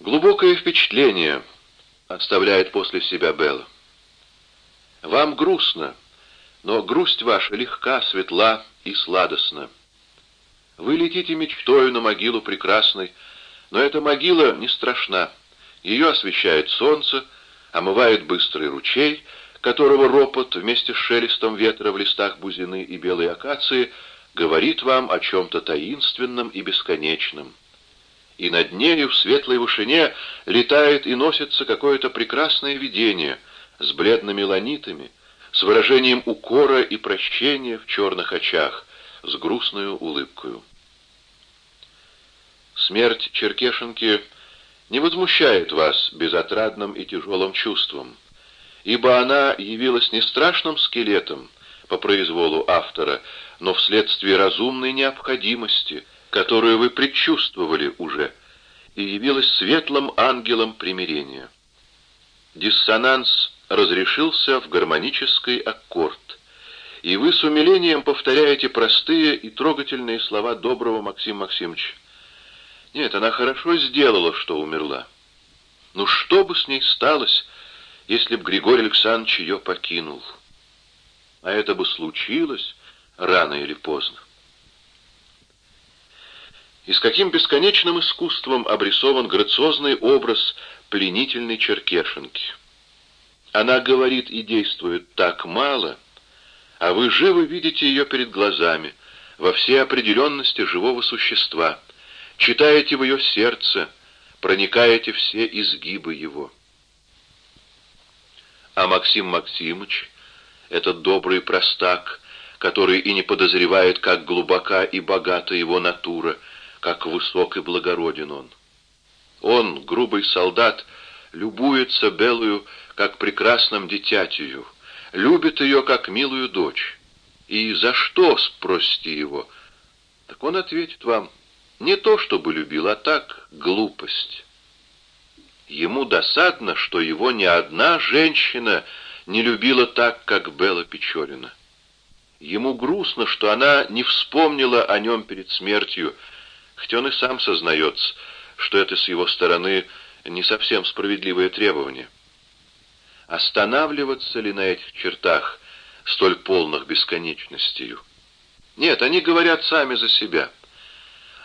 Глубокое впечатление оставляет после себя Белла. Вам грустно, но грусть ваша легка, светла и сладостна. Вы летите мечтою на могилу прекрасной, но эта могила не страшна. Ее освещает солнце, омывает быстрый ручей, которого ропот вместе с шелестом ветра в листах бузины и белой акации говорит вам о чем-то таинственном и бесконечном. И над нею в светлой вышине летает и носится какое-то прекрасное видение с бледными ланитами, с выражением укора и прощения в черных очах, с грустную улыбкою. Смерть Черкешенки не возмущает вас безотрадным и тяжелым чувством, ибо она явилась не страшным скелетом по произволу автора, но вследствие разумной необходимости, которую вы предчувствовали уже, и явилась светлым ангелом примирения. Диссонанс разрешился в гармонический аккорд, и вы с умилением повторяете простые и трогательные слова доброго Максима Максимовича. Нет, она хорошо сделала, что умерла. Ну что бы с ней сталось, если б Григорий Александрович ее покинул? А это бы случилось рано или поздно. И с каким бесконечным искусством обрисован грациозный образ пленительной черкешенки. Она говорит и действует так мало, а вы живо видите ее перед глазами, во всей определенности живого существа, читаете в ее сердце, проникаете все изгибы его. А Максим Максимович, этот добрый простак, который и не подозревает, как глубока и богата его натура, как высок и благороден он. Он, грубый солдат, любуется Белую, как прекрасным дитятью, любит ее, как милую дочь. И за что, спросите его? Так он ответит вам, не то чтобы любил, а так глупость. Ему досадно, что его ни одна женщина не любила так, как Белла Печорина. Ему грустно, что она не вспомнила о нем перед смертью, хотя он и сам сознается, что это с его стороны не совсем справедливое требование. Останавливаться ли на этих чертах, столь полных бесконечностью? Нет, они говорят сами за себя.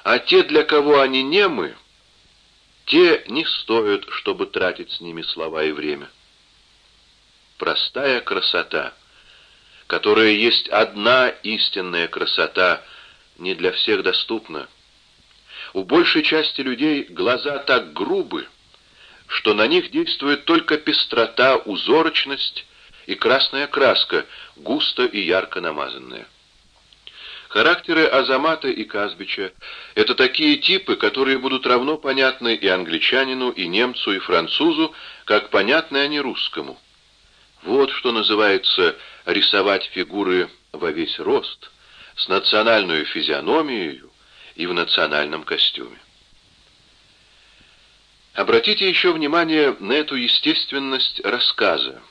А те, для кого они немы, те не стоят, чтобы тратить с ними слова и время. Простая красота, которая есть одна истинная красота, не для всех доступна. У большей части людей глаза так грубы, что на них действует только пестрота, узорочность и красная краска, густо и ярко намазанная. Характеры Азамата и Казбича — это такие типы, которые будут равно понятны и англичанину, и немцу, и французу, как понятны они русскому. Вот что называется рисовать фигуры во весь рост, с национальной физиономией и в национальном костюме. Обратите еще внимание на эту естественность рассказа,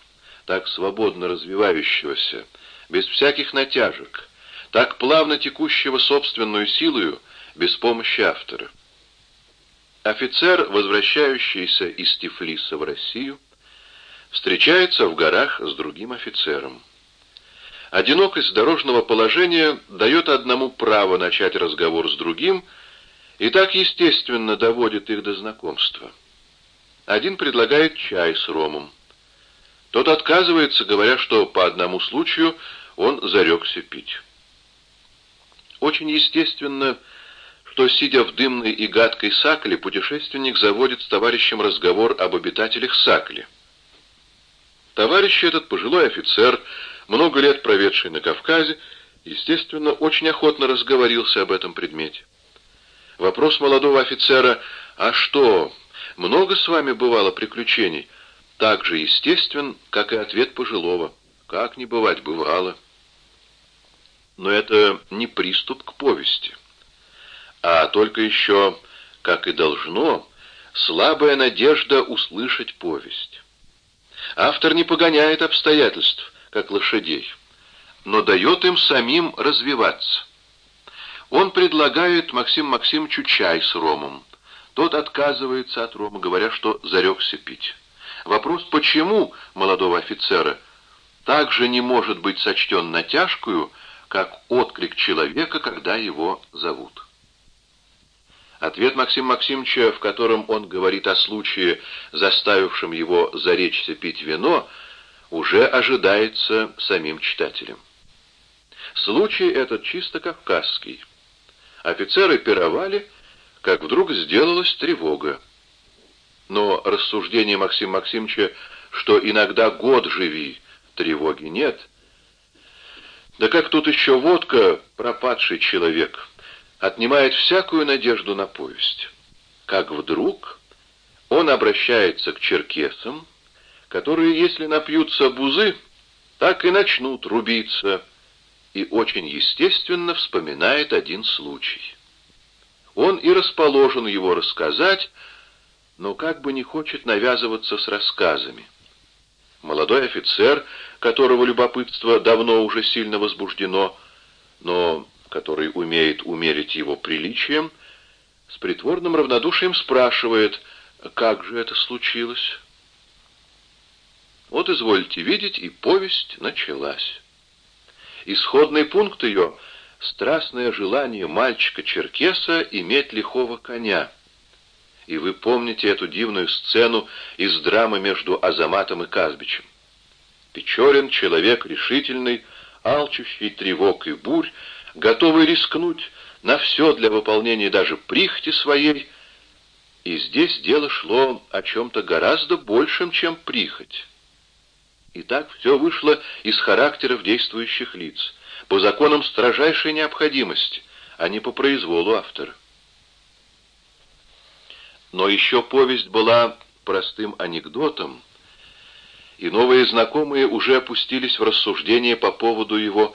так свободно развивающегося, без всяких натяжек, так плавно текущего собственную силою, без помощи автора. Офицер, возвращающийся из Тифлиса в Россию, встречается в горах с другим офицером. Одинокость дорожного положения дает одному право начать разговор с другим и так естественно доводит их до знакомства. Один предлагает чай с ромом. Тот отказывается, говоря, что по одному случаю он зарекся пить. Очень естественно, что, сидя в дымной и гадкой Сакле, путешественник заводит с товарищем разговор об обитателях Сакли. Товарищ этот, пожилой офицер, много лет проведший на Кавказе, естественно, очень охотно разговорился об этом предмете. Вопрос молодого офицера «А что, много с вами бывало приключений?» так же естествен, как и ответ пожилого «Как не бывать, бывало». Но это не приступ к повести, а только еще, как и должно, слабая надежда услышать повесть. Автор не погоняет обстоятельств, как лошадей, но дает им самим развиваться. Он предлагает Максим Максимовичу чай с ромом, Тот отказывается от рома, говоря, что зарекся пить. Вопрос «почему» молодого офицера также не может быть сочтен натяжкую, как отклик человека, когда его зовут. Ответ Максима Максимовича, в котором он говорит о случае, заставившем его заречься пить вино, уже ожидается самим читателем. Случай этот чисто кавказский. Офицеры пировали, как вдруг сделалась тревога. Но рассуждение Максима Максимовича, что иногда год живи, тревоги нет. Да как тут еще водка, пропадший человек, отнимает всякую надежду на повесть. Как вдруг он обращается к черкесам, которые, если напьются бузы, так и начнут рубиться, и очень естественно вспоминает один случай. Он и расположен его рассказать, но как бы не хочет навязываться с рассказами. Молодой офицер, которого любопытство давно уже сильно возбуждено, но который умеет умерить его приличием, с притворным равнодушием спрашивает, как же это случилось. Вот извольте видеть, и повесть началась. Исходный пункт ее — страстное желание мальчика-черкеса иметь лихого коня — и вы помните эту дивную сцену из драмы между Азаматом и Казбичем. Печорин — человек решительный, алчущий тревог и бурь, готовый рискнуть на все для выполнения даже прихти своей, и здесь дело шло о чем-то гораздо большем, чем прихоть. И так все вышло из характеров действующих лиц, по законам строжайшей необходимости, а не по произволу автора. Но еще повесть была простым анекдотом, и новые знакомые уже опустились в рассуждение по поводу его,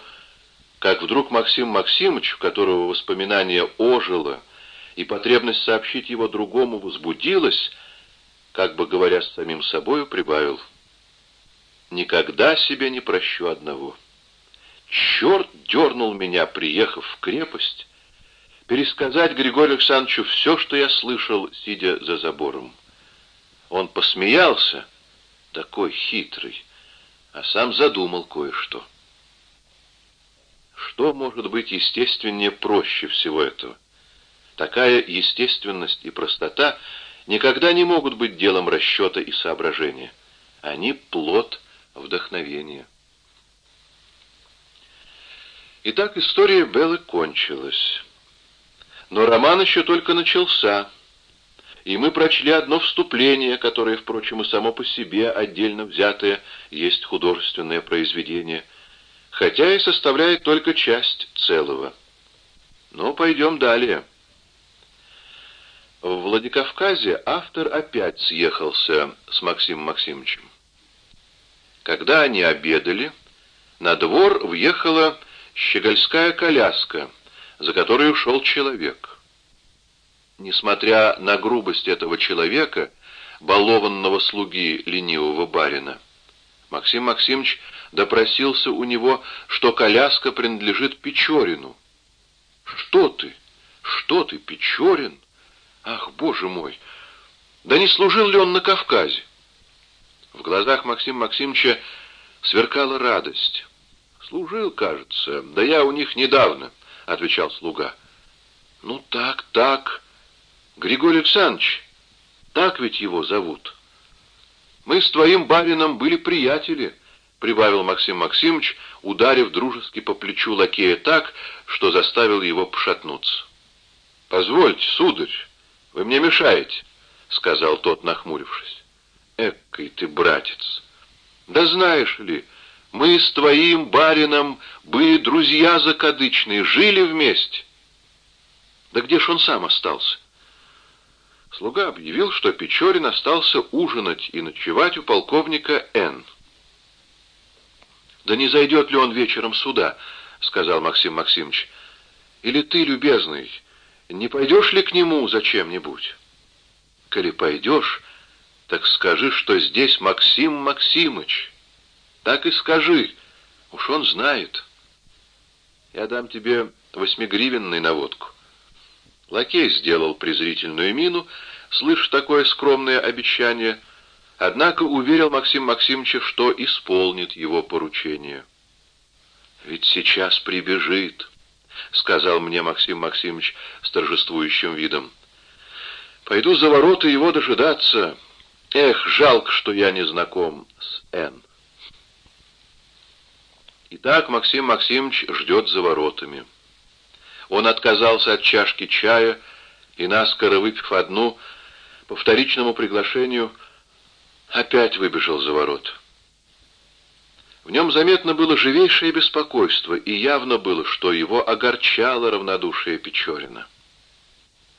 как вдруг Максим Максимович, у которого воспоминание ожило, и потребность сообщить его другому возбудилась, как бы говоря самим собою, прибавил «Никогда себе не прощу одного. Черт дернул меня, приехав в крепость, пересказать Григорию Александровичу все, что я слышал, сидя за забором. Он посмеялся, такой хитрый, а сам задумал кое-что. Что может быть естественнее проще всего этого? Такая естественность и простота никогда не могут быть делом расчета и соображения. Они плод вдохновения. Итак, история Беллы кончилась. Но роман еще только начался, и мы прочли одно вступление, которое, впрочем, и само по себе отдельно взятое есть художественное произведение, хотя и составляет только часть целого. Но пойдем далее. В Владикавказе автор опять съехался с Максимом Максимовичем. Когда они обедали, на двор въехала щегольская коляска — за которой ушел человек. Несмотря на грубость этого человека, балованного слуги ленивого барина, Максим Максимович допросился у него, что коляска принадлежит Печорину. «Что ты? Что ты, Печорин? Ах, боже мой! Да не служил ли он на Кавказе?» В глазах Максима Максимовича сверкала радость. «Служил, кажется, да я у них недавно отвечал слуга. «Ну так, так. Григорий Александрович, так ведь его зовут. Мы с твоим барином были приятели», — прибавил Максим Максимович, ударив дружески по плечу лакея так, что заставил его пошатнуться. «Позвольте, сударь, вы мне мешаете», — сказал тот, нахмурившись. «Эккой ты, братец! Да знаешь ли...» Мы с твоим барином были друзья закадычные, жили вместе. Да где ж он сам остался? Слуга объявил, что Печорин остался ужинать и ночевать у полковника Н. «Да не зайдет ли он вечером сюда?» — сказал Максим Максимович. «Или ты, любезный, не пойдешь ли к нему зачем-нибудь?» «Коли пойдешь, так скажи, что здесь Максим Максимыч». Так и скажи. Уж он знает. Я дам тебе восьмигривенный на водку. Лакей сделал презрительную мину, слышь такое скромное обещание, однако уверил Максим Максимовича, что исполнит его поручение. «Ведь сейчас прибежит», — сказал мне Максим Максимович с торжествующим видом. «Пойду за ворота его дожидаться. Эх, жалко, что я не знаком с Н». Итак, Максим Максимович ждет за воротами. Он отказался от чашки чая и, наскоро выпив одну, по вторичному приглашению опять выбежал за ворот. В нем заметно было живейшее беспокойство, и явно было, что его огорчало равнодушие Печорина.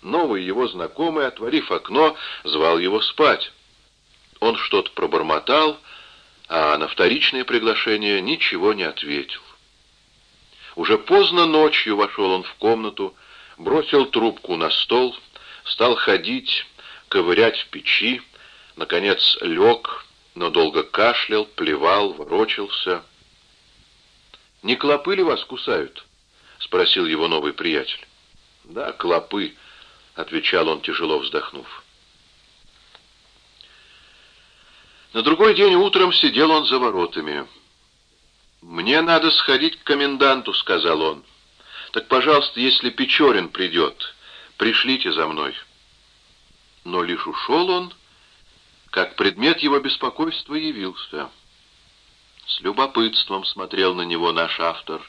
Новый его знакомый, отворив окно, звал его спать. Он что-то пробормотал, а на вторичное приглашение ничего не ответил. Уже поздно ночью вошел он в комнату, бросил трубку на стол, стал ходить, ковырять в печи, наконец лег, но долго кашлял, плевал, ворочался. «Не клопы ли вас кусают?» — спросил его новый приятель. «Да, клопы», — отвечал он, тяжело вздохнув. На другой день утром сидел он за воротами. «Мне надо сходить к коменданту», — сказал он. «Так, пожалуйста, если Печорин придет, пришлите за мной». Но лишь ушел он, как предмет его беспокойства явился. С любопытством смотрел на него наш автор,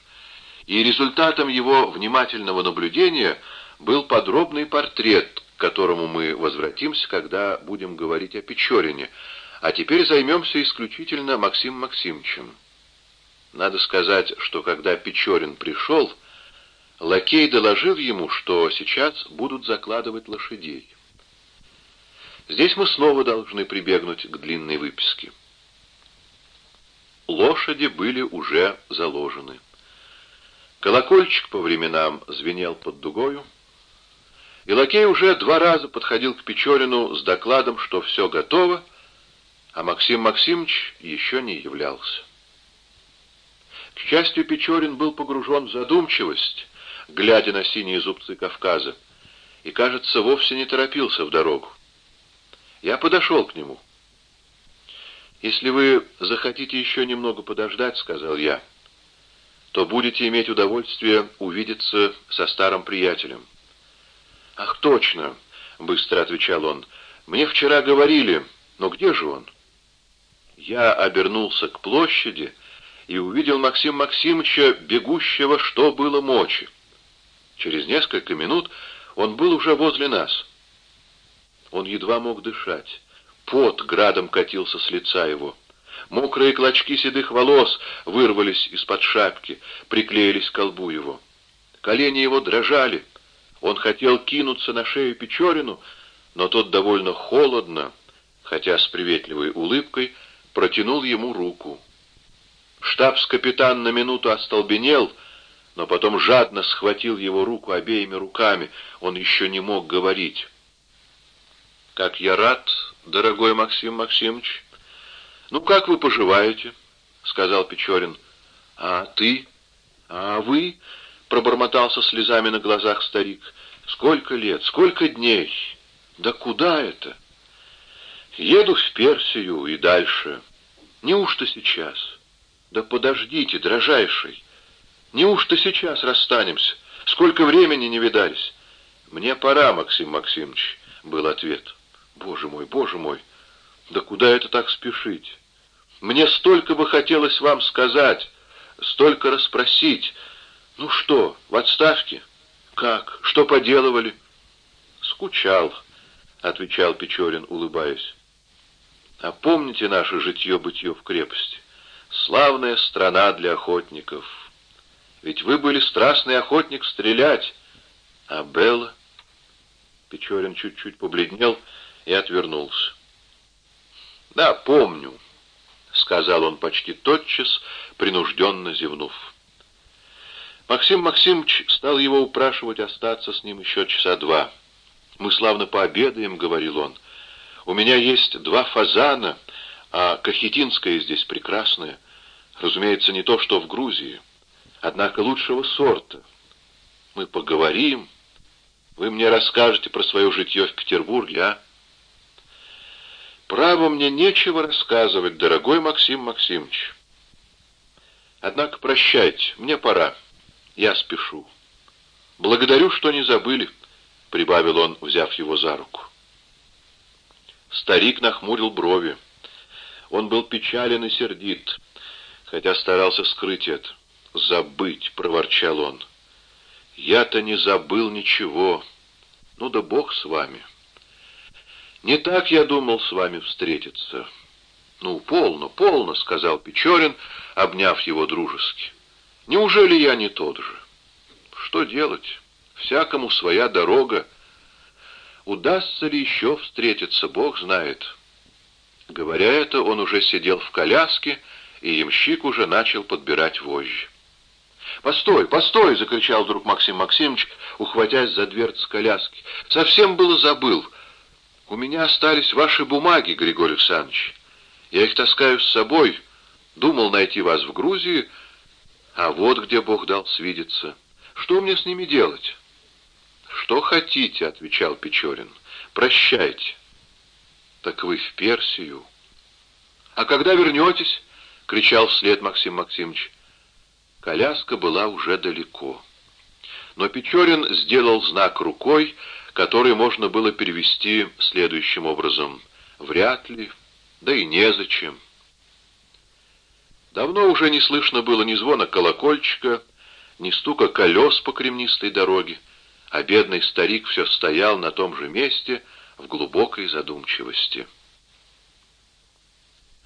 и результатом его внимательного наблюдения был подробный портрет, к которому мы возвратимся, когда будем говорить о Печорине, а теперь займемся исключительно Максим Максимовичем. Надо сказать, что когда Печорин пришел, лакей доложил ему, что сейчас будут закладывать лошадей. Здесь мы снова должны прибегнуть к длинной выписке. Лошади были уже заложены. Колокольчик по временам звенел под дугою, и лакей уже два раза подходил к Печорину с докладом, что все готово, а Максим Максимович еще не являлся. К счастью, Печорин был погружен в задумчивость, глядя на синие зубцы Кавказа, и, кажется, вовсе не торопился в дорогу. Я подошел к нему. «Если вы захотите еще немного подождать, — сказал я, — то будете иметь удовольствие увидеться со старым приятелем». «Ах, точно!» — быстро отвечал он. «Мне вчера говорили, но где же он?» Я обернулся к площади — и увидел Максим Максимовича, бегущего, что было мочи. Через несколько минут он был уже возле нас. Он едва мог дышать. Пот градом катился с лица его. Мокрые клочки седых волос вырвались из-под шапки, приклеились к колбу его. Колени его дрожали. Он хотел кинуться на шею Печорину, но тот довольно холодно, хотя с приветливой улыбкой, протянул ему руку. Штабс-капитан на минуту остолбенел, но потом жадно схватил его руку обеими руками. Он еще не мог говорить. «Как я рад, дорогой Максим Максимович!» «Ну, как вы поживаете?» — сказал Печорин. «А ты? А вы?» — пробормотал со слезами на глазах старик. «Сколько лет? Сколько дней? Да куда это?» «Еду в Персию и дальше. Неужто сейчас?» «Да подождите, дрожайший! Неужто сейчас расстанемся? Сколько времени не видались?» «Мне пора, Максим Максимович», — был ответ. «Боже мой, боже мой! Да куда это так спешить? Мне столько бы хотелось вам сказать, столько расспросить. Ну что, в отставке? Как? Что поделывали?» «Скучал», — отвечал Печорин, улыбаясь. «А помните наше житье-бытье в крепости? Славная страна для охотников. Ведь вы были страстный охотник стрелять. А Белла? Печорин чуть-чуть побледнел и отвернулся. «Да, помню», — сказал он почти тотчас, принужденно зевнув. Максим Максимович стал его упрашивать остаться с ним еще часа два. «Мы славно пообедаем», — говорил он. «У меня есть два фазана, а кахетинское здесь прекрасное. Разумеется, не то, что в Грузии, однако лучшего сорта. Мы поговорим. Вы мне расскажете про свое житье в Петербурге, а? Право мне нечего рассказывать, дорогой Максим Максимович. Однако прощайте, мне пора. Я спешу. Благодарю, что не забыли, — прибавил он, взяв его за руку. Старик нахмурил брови. Он был печален и сердит, хотя старался скрыть это. «Забыть!» — проворчал он. «Я-то не забыл ничего. Ну да бог с вами. Не так я думал с вами встретиться». «Ну, полно, полно», — сказал Печорин, обняв его дружески. «Неужели я не тот же? Что делать? Всякому своя дорога. Удастся ли еще встретиться, Бог знает». Говоря это, он уже сидел в коляске, и ямщик уже начал подбирать вожжи. «Постой, постой!» — закричал вдруг Максим Максимович, ухватясь за дверцу коляски. «Совсем было забыл. У меня остались ваши бумаги, Григорий Александрович. Я их таскаю с собой. Думал найти вас в Грузии, а вот где Бог дал свидеться. Что мне с ними делать?» «Что хотите?» — отвечал Печорин. «Прощайте». «Так вы в Персию». «А когда вернетесь?» — кричал вслед Максим Максимович. Коляска была уже далеко. Но Печорин сделал знак рукой, который можно было перевести следующим образом. «Вряд ли, да и незачем». Давно уже не слышно было ни звона колокольчика, ни стука колес по кремнистой дороге, а бедный старик все стоял на том же месте в глубокой задумчивости.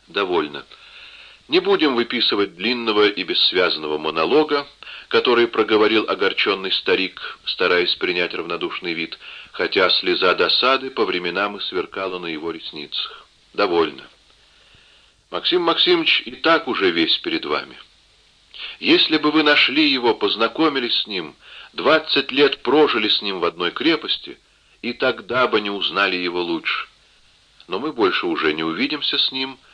«Довольно». Не будем выписывать длинного и бессвязного монолога, который проговорил огорченный старик, стараясь принять равнодушный вид, хотя слеза досады по временам и сверкала на его ресницах. Довольно. Максим Максимович и так уже весь перед вами. Если бы вы нашли его, познакомились с ним, двадцать лет прожили с ним в одной крепости, и тогда бы не узнали его лучше. Но мы больше уже не увидимся с ним, —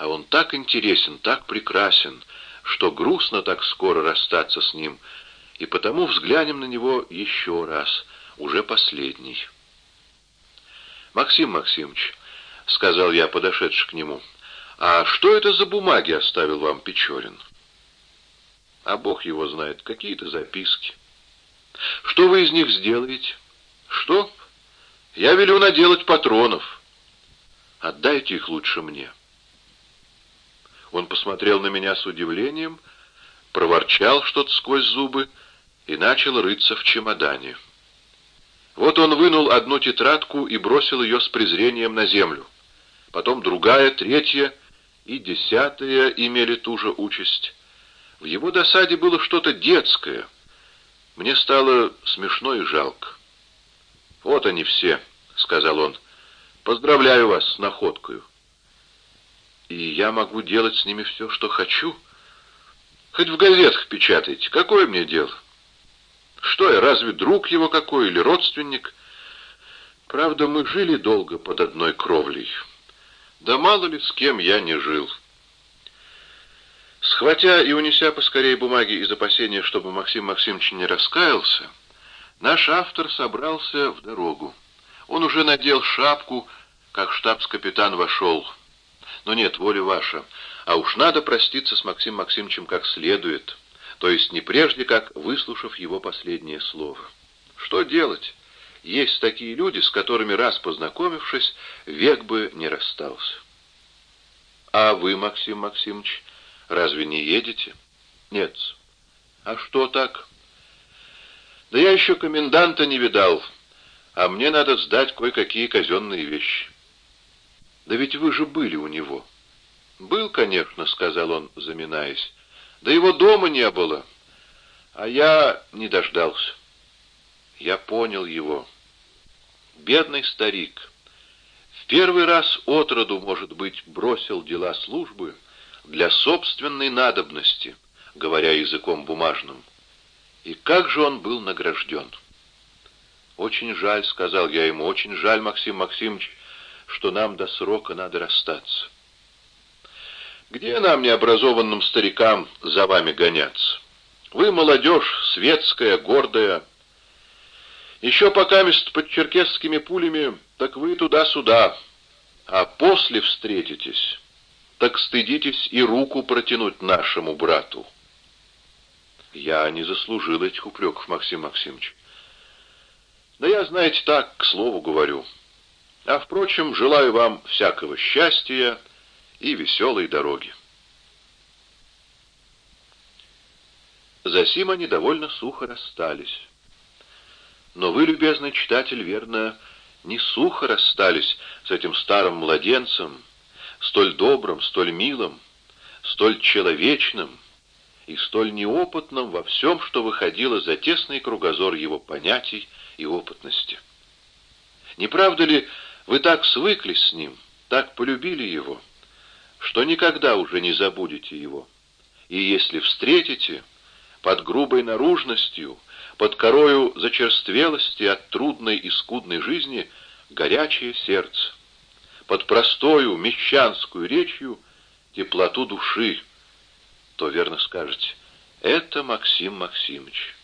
а он так интересен, так прекрасен, что грустно так скоро расстаться с ним, и потому взглянем на него еще раз, уже последний. «Максим Максимович», — сказал я, подошедший к нему, — «а что это за бумаги оставил вам Печорин?» «А Бог его знает, какие-то записки». «Что вы из них сделаете?» «Что? Я велю наделать патронов. Отдайте их лучше мне». Он посмотрел на меня с удивлением, проворчал что-то сквозь зубы и начал рыться в чемодане. Вот он вынул одну тетрадку и бросил ее с презрением на землю. Потом другая, третья и десятая имели ту же участь. В его досаде было что-то детское. Мне стало смешно и жалко. «Вот они все», — сказал он. «Поздравляю вас с находкою и я могу делать с ними все, что хочу. Хоть в газетах печатайте, какое мне дело? Что я, разве друг его какой или родственник? Правда, мы жили долго под одной кровлей. Да мало ли с кем я не жил. Схватя и унеся поскорее бумаги из опасения, чтобы Максим Максимович не раскаялся, наш автор собрался в дорогу. Он уже надел шапку, как штабс-капитан вошел но нет, воля ваша. А уж надо проститься с Максимом Максимовичем как следует, то есть не прежде, как выслушав его последнее слово. Что делать? Есть такие люди, с которыми, раз познакомившись, век бы не расстался. А вы, Максим Максимович, разве не едете? Нет. А что так? Да я еще коменданта не видал, а мне надо сдать кое-какие казенные вещи. Да ведь вы же были у него. Был, конечно, сказал он, заминаясь. Да его дома не было. А я не дождался. Я понял его. Бедный старик. В первый раз отроду, может быть, бросил дела службы для собственной надобности, говоря языком бумажным. И как же он был награжден? «Очень жаль», — сказал я ему, — «очень жаль, Максим Максимович, что нам до срока надо расстаться. Где нам, необразованным старикам, за вами гоняться? Вы молодежь, светская, гордая. Еще пока мест под черкесскими пулями, так вы туда-сюда, а после встретитесь, так стыдитесь и руку протянуть нашему брату. Я не заслужил этих упреков, Максим Максимович. Да я, знаете, так, к слову говорю. А, впрочем, желаю вам всякого счастья и веселой дороги. Засим они довольно сухо расстались. Но вы, любезный читатель, верно, не сухо расстались с этим старым младенцем, столь добрым, столь милым, столь человечным и столь неопытным во всем, что выходило за тесный кругозор его понятий и опытности. Не правда ли, вы так свыклись с ним, так полюбили его, что никогда уже не забудете его? И если встретите, под грубой наружностью, под корою зачерствелости от трудной и скудной жизни горячее сердце, под простою мещанскую речью теплоту души, то верно скажете, это Максим Максимович.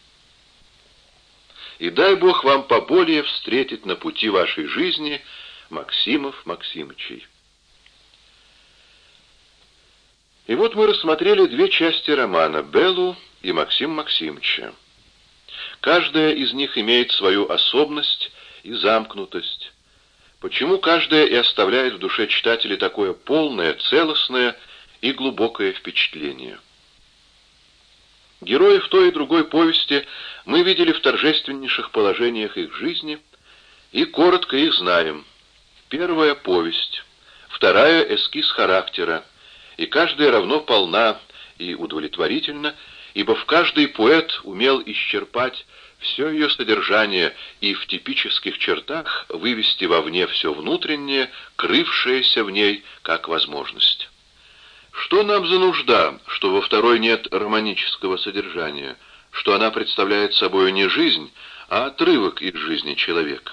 И дай Бог вам поболее встретить на пути вашей жизни Максимов Максимычей. И вот мы рассмотрели две части романа «Беллу» и Максим Максимовича. Каждая из них имеет свою особенность и замкнутость. Почему каждая и оставляет в душе читателя такое полное, целостное и глубокое впечатление? Героев той и другой повести мы видели в торжественнейших положениях их жизни и коротко их знаем. Первая — повесть, вторая — эскиз характера, и каждая равно полна и удовлетворительна, ибо в каждый поэт умел исчерпать все ее содержание и в типических чертах вывести вовне все внутреннее, крывшееся в ней как возможность. Что нам за нужда, что во второй нет романического содержания, что она представляет собой не жизнь, а отрывок из жизни человека?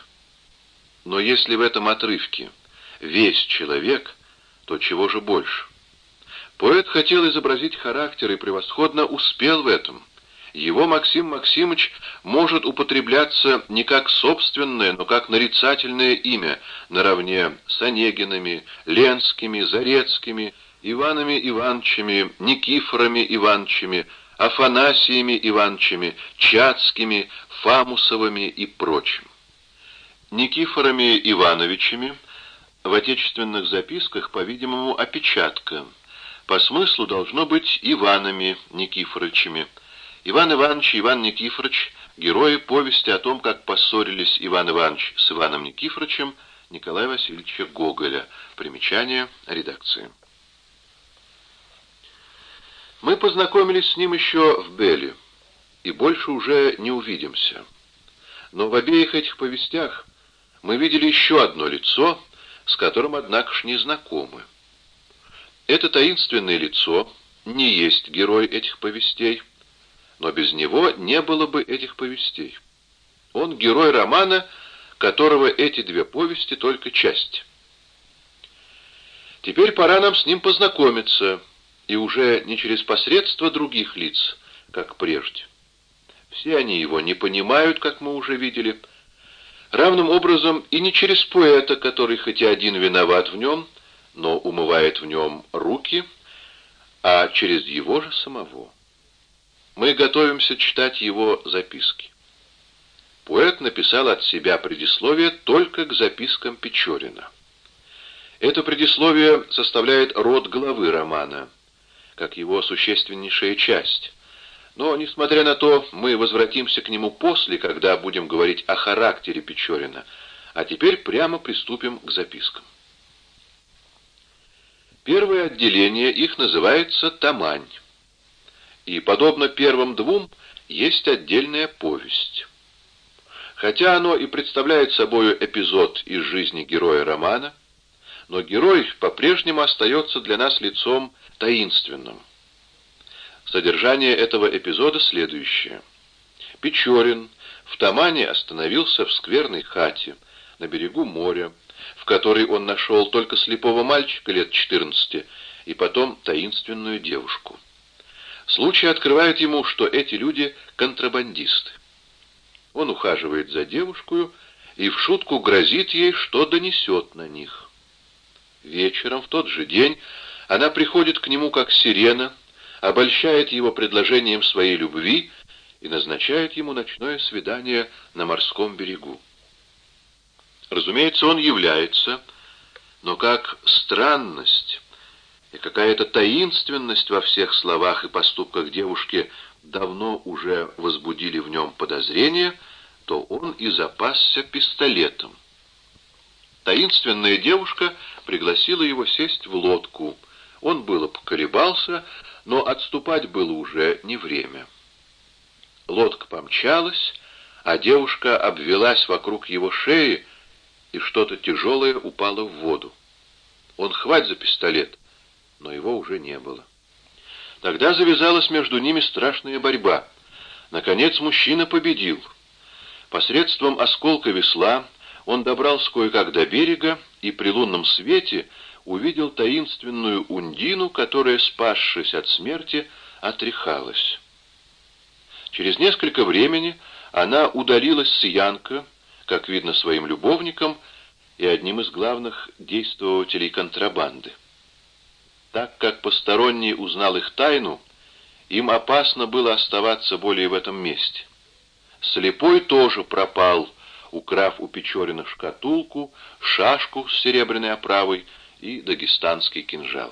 Но если в этом отрывке весь человек, то чего же больше? Поэт хотел изобразить характер и превосходно успел в этом. Его Максим Максимыч может употребляться не как собственное, но как нарицательное имя, наравне с Онегинами, Ленскими, Зарецкими, Иванами Иванчами, Никифорами Иванчами, Афанасиями Иванчами, Чацкими, Фамусовыми и прочим. Никифорами Ивановичами в отечественных записках, по-видимому, опечатка – по смыслу должно быть Иванами Никифоровичами. Иван Иванович и Иван Никифорович — герои повести о том, как поссорились Иван Иванович с Иваном Никифоровичем Николая Васильевича Гоголя. Примечание редакции. Мы познакомились с ним еще в Беле, и больше уже не увидимся. Но в обеих этих повестях мы видели еще одно лицо, с которым, однако ж, не знакомы. Это таинственное лицо не есть герой этих повестей, но без него не было бы этих повестей. Он герой романа, которого эти две повести только часть. Теперь пора нам с ним познакомиться, и уже не через посредство других лиц, как прежде. Все они его не понимают, как мы уже видели, равным образом и не через поэта, который хотя один виноват в нем, но умывает в нем руки, а через его же самого. Мы готовимся читать его записки. Поэт написал от себя предисловие только к запискам Печорина. Это предисловие составляет род главы романа, как его существеннейшая часть. Но, несмотря на то, мы возвратимся к нему после, когда будем говорить о характере Печорина, а теперь прямо приступим к запискам. Первое отделение их называется «Тамань». И, подобно первым двум, есть отдельная повесть. Хотя оно и представляет собой эпизод из жизни героя романа, но герой по-прежнему остается для нас лицом таинственным. Содержание этого эпизода следующее. Печорин в Тамане остановился в скверной хате на берегу моря, в которой он нашел только слепого мальчика лет 14 и потом таинственную девушку. Случай открывает ему, что эти люди — контрабандисты. Он ухаживает за девушкой и в шутку грозит ей, что донесет на них. Вечером, в тот же день, она приходит к нему как сирена, обольщает его предложением своей любви и назначает ему ночное свидание на морском берегу. Разумеется, он является, но как странность и какая-то таинственность во всех словах и поступках девушки давно уже возбудили в нем подозрения, то он и запасся пистолетом. Таинственная девушка пригласила его сесть в лодку. Он было поколебался, но отступать было уже не время. Лодка помчалась, а девушка обвелась вокруг его шеи, и что-то тяжелое упало в воду. Он хвать за пистолет, но его уже не было. Тогда завязалась между ними страшная борьба. Наконец мужчина победил. Посредством осколка весла он добрался кое-как до берега и при лунном свете увидел таинственную ундину, которая, спасшись от смерти, отряхалась. Через несколько времени она удалилась с Янка, как видно своим любовником и одним из главных действователей контрабанды. Так как посторонний узнал их тайну, им опасно было оставаться более в этом месте. Слепой тоже пропал, украв у Печорина шкатулку, шашку с серебряной оправой и дагестанский кинжал.